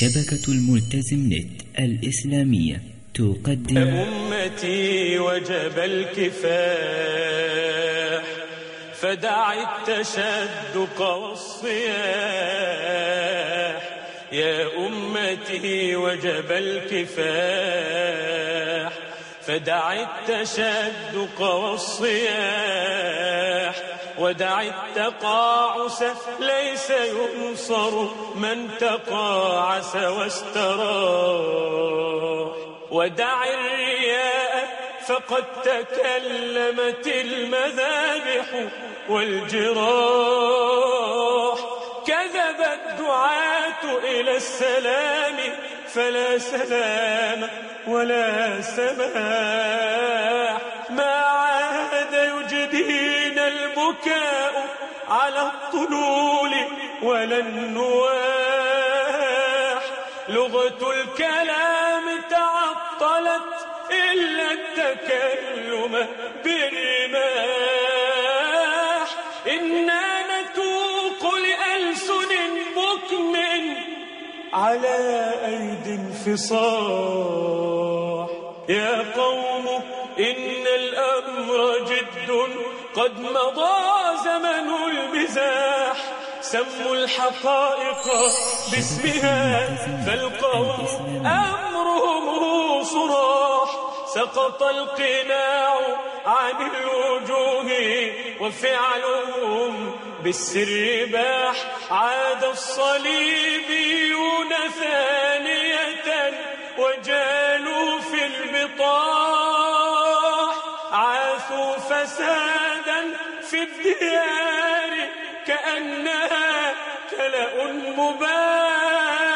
شبكة الملتزم نت الإسلامية تقدم أمتي وجب الكفاح فدع التشدق والصياح. يا أمتي وجب الكفاح فدع التشدق والصياح. ودع التقاعس ليس ينصر من تقاعس واستراح ودع الرياء فقد تكلمت المذابح والجراح. كذب الدعاة إلى السلام فلا سلام ولا سماح. ما البكاء على الطلول ولا النواح. لغة الكلام تعطلت إلا التكلم برماح إنا نتوق لألسن بكم على أيدي انفصاح. يا قوم إن الأمر جد قد مضى زمن المزاح. سموا الحقائق باسمها فالقوم أمرهم صراح. سقط القناع عن الوجوه وفعلهم بالسر باح. عاد الصليبيون ثانية وجالوا في البطاح. فسادا في الديار كأنها كلأ مباح.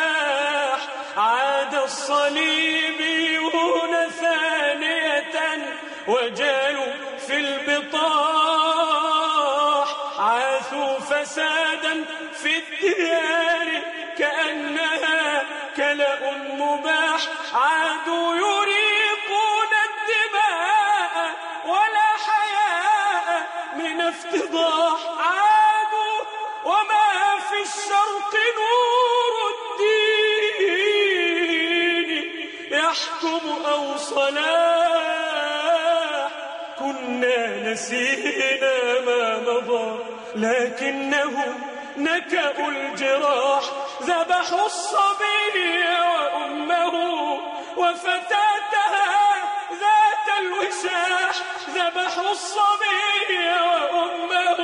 عاد الصليبيون ثانية وجالوا في البطاح. عاثوا فسادا في الديار كأنها كلأ مباح. عادوا يريقون من افتضاح عادوا وما في الشرق نور الدين يحكم أو صلاح. كنا نسينا ما مضى لكنهم نكأوا الجراح. ذبحوا الصبي وأمه وفتاتها الوشاح ذبحوا الصبي وأمه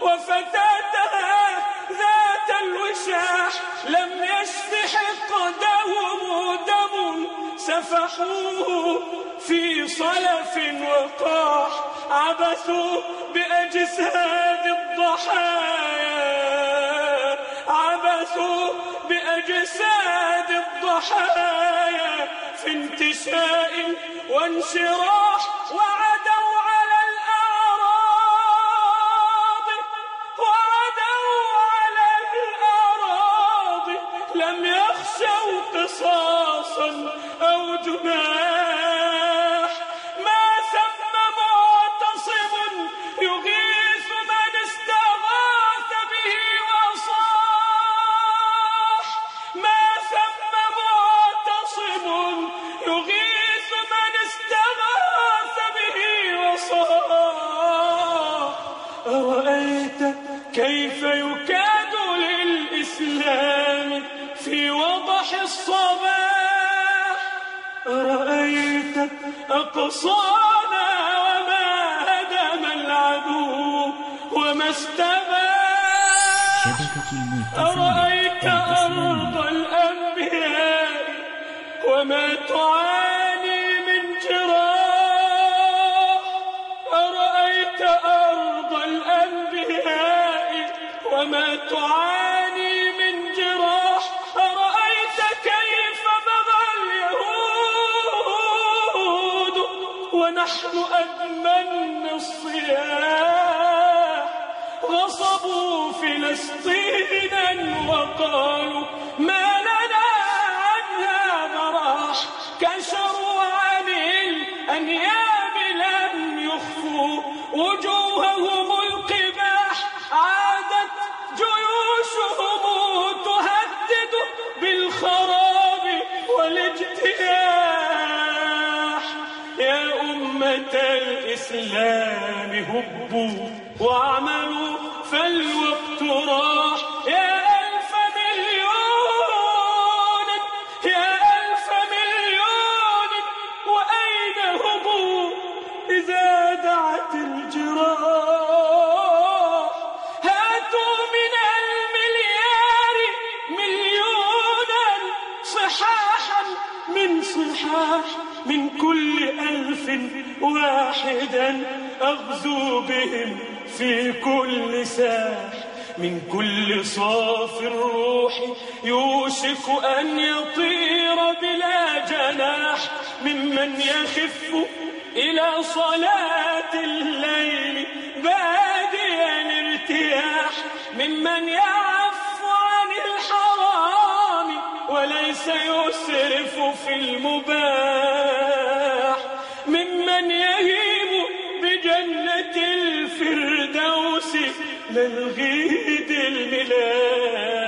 وفتاتها ذات الوشاح لم يشف حقدهم دم سفحوه في صلف وقاح عبثوا بأجساد الضحايا. عبثوا بأجساد الضحايا في انتشاء وانشراح وعدوا على الأعراض وعدوا على الأعراض. لم يخشوا قصاصا أو جناح كيف يكاد للإسلام في وضح الصباح؟ أرأيت أقصانا وما هدم العدو وما استباح أرأيت أرض الأنبياء وما تعاني من جراح؟ أرأيت أرض الأنبياء وما تعاني من جراح. أرأيت كيف بغى اليهود ونحن أدمن الصياح. غصبوا فلسطينا وقالوا ما لنا عنها براح كشروا عن الأنياب الإسلام هبوا واعملوا فالوقت راح. يا ألف مليون يا ألف مليون وأين هم إذا دعت الجراح واحدا أغزو بهم في كل ساح. من كل صاف الروح يوشك أن يطير بلا جناح. ممن يخف إلى صلاة الليل باديا الارتياح. ممن يعفو عن الحرام وليس يسرف في المباح. للغيد الملاح.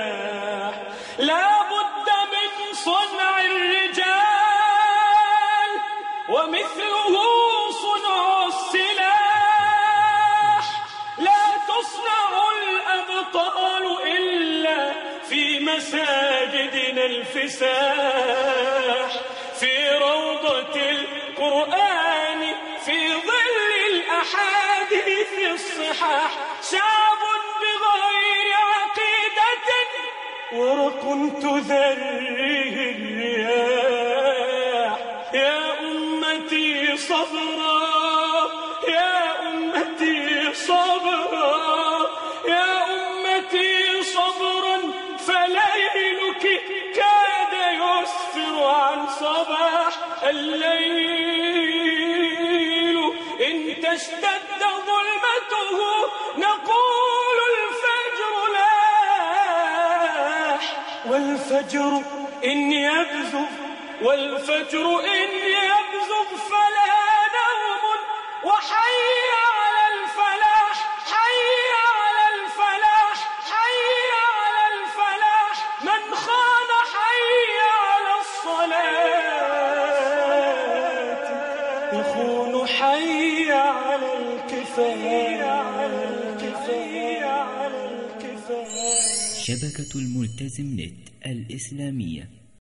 لا بد من صنع الرجال ومثله صنع السلاح. لا تصنع الأبطال إلا في مساجدنا الفساح. في روضة القرآن في ظل الأحاديث الصحاح. ورق تذريه الرياح. يا أمتي صبرا يا أمتي صبرا. يا أمتي صبرا فليلك كاد يسفر عن صباح الليل. إن تشتد ظلمته نقول والفجر إن يبزغ والفجر إن يبزغ فلا نوم وحي على الفلاح حي على الفلاح حي على الفلاح من خان حي على الصلاة يخون حي على الكفاية شبكة الملتزم نت الإسلامية.